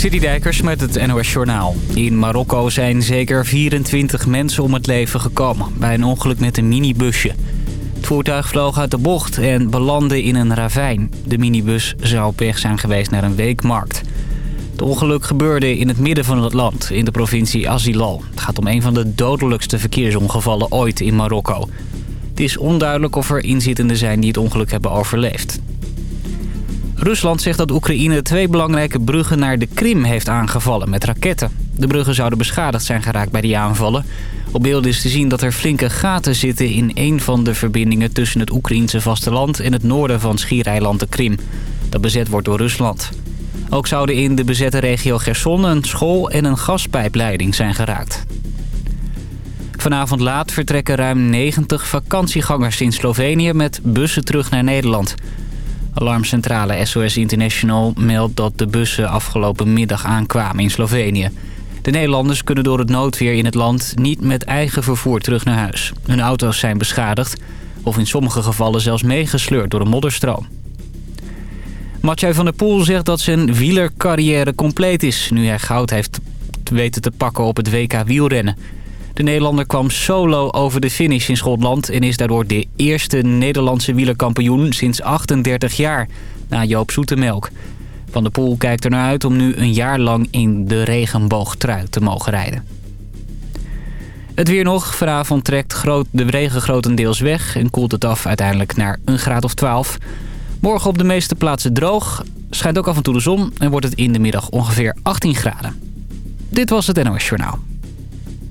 Dijkers met het NOS Journaal. In Marokko zijn zeker 24 mensen om het leven gekomen... bij een ongeluk met een minibusje. Het voertuig vloog uit de bocht en belandde in een ravijn. De minibus zou op weg zijn geweest naar een weekmarkt. Het ongeluk gebeurde in het midden van het land, in de provincie Azilal. Het gaat om een van de dodelijkste verkeersongevallen ooit in Marokko. Het is onduidelijk of er inzittenden zijn die het ongeluk hebben overleefd. Rusland zegt dat Oekraïne twee belangrijke bruggen naar de Krim heeft aangevallen met raketten. De bruggen zouden beschadigd zijn geraakt bij die aanvallen. Op beelden is te zien dat er flinke gaten zitten in een van de verbindingen tussen het Oekraïense vasteland en het noorden van schiereiland de Krim. Dat bezet wordt door Rusland. Ook zouden in de bezette regio Gerson een school en een gaspijpleiding zijn geraakt. Vanavond laat vertrekken ruim 90 vakantiegangers in Slovenië met bussen terug naar Nederland. Alarmcentrale SOS International meldt dat de bussen afgelopen middag aankwamen in Slovenië. De Nederlanders kunnen door het noodweer in het land niet met eigen vervoer terug naar huis. Hun auto's zijn beschadigd of in sommige gevallen zelfs meegesleurd door een modderstroom. Mathieu van der Poel zegt dat zijn wielercarrière compleet is... nu hij goud heeft weten te pakken op het WK wielrennen. De Nederlander kwam solo over de finish in Schotland... en is daardoor de eerste Nederlandse wielerkampioen sinds 38 jaar... na Joop Zoetemelk. Van der Poel kijkt er naar uit om nu een jaar lang in de regenboogtrui te mogen rijden. Het weer nog. Vanavond trekt groot, de regen grotendeels weg en koelt het af uiteindelijk naar een graad of 12. Morgen op de meeste plaatsen droog. Schijnt ook af en toe de zon en wordt het in de middag ongeveer 18 graden. Dit was het NOS Journaal.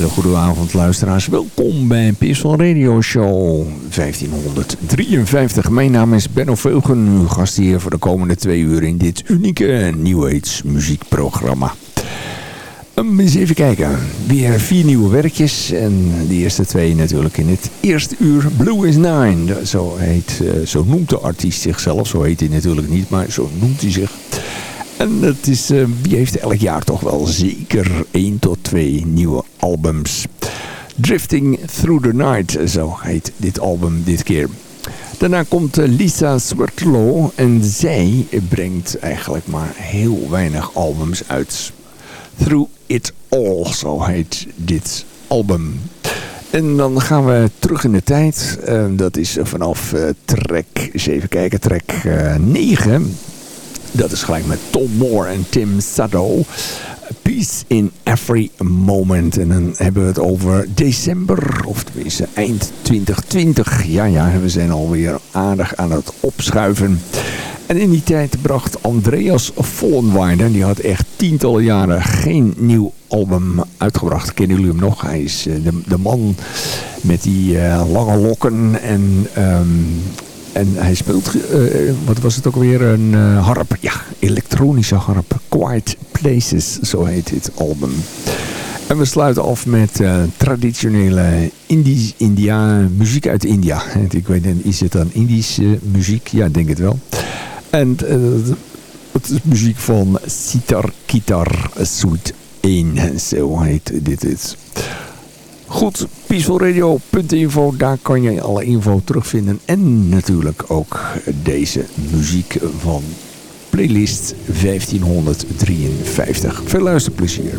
Hele goede avond luisteraars. Welkom bij Peaceful Radio Show 1553. Mijn naam is Benno Veugen, uw gast hier voor de komende twee uur in dit unieke New Age muziekprogramma. Um, eens even kijken. Weer vier nieuwe werkjes. En de eerste twee natuurlijk in het eerste uur. Blue is Nine. Zo, heet, uh, zo noemt de artiest zichzelf. Zo heet hij natuurlijk niet, maar zo noemt hij zich. En het is, uh, wie heeft elk jaar toch wel zeker één tot twee nieuwe albums. Drifting Through the Night, zo heet dit album dit keer. Daarna komt eh, Lisa Swertlo en zij brengt eigenlijk maar heel weinig albums uit. Through It All, zo heet dit album. En dan gaan we terug in de tijd. Dat is vanaf uh, track, eens even kijken, track uh, 9. Dat is gelijk met Tom Moore en Tim Sado. Peace in Every Moment. En dan hebben we het over december, of tenminste eind 2020. Ja, ja, we zijn alweer aardig aan het opschuiven. En in die tijd bracht Andreas Vollenweider, die had echt tientallen jaren geen nieuw album uitgebracht. Kennen jullie hem nog? Hij is de, de man met die uh, lange lokken en... Um, en hij speelt, uh, wat was het ook weer, een uh, harp. Ja, elektronische harp. Quiet Places, zo heet dit album. En we sluiten af met traditionele Indisch, muziek uit India. Ik weet niet, is het dan Indische muziek? Ja, ik denk het wel. En het is muziek van Sitar Kitar Suite 1. Zo heet dit. Het. Goed, peacefulradio.info, daar kan je alle info terugvinden. En natuurlijk ook deze muziek van playlist 1553. Veel luisterplezier.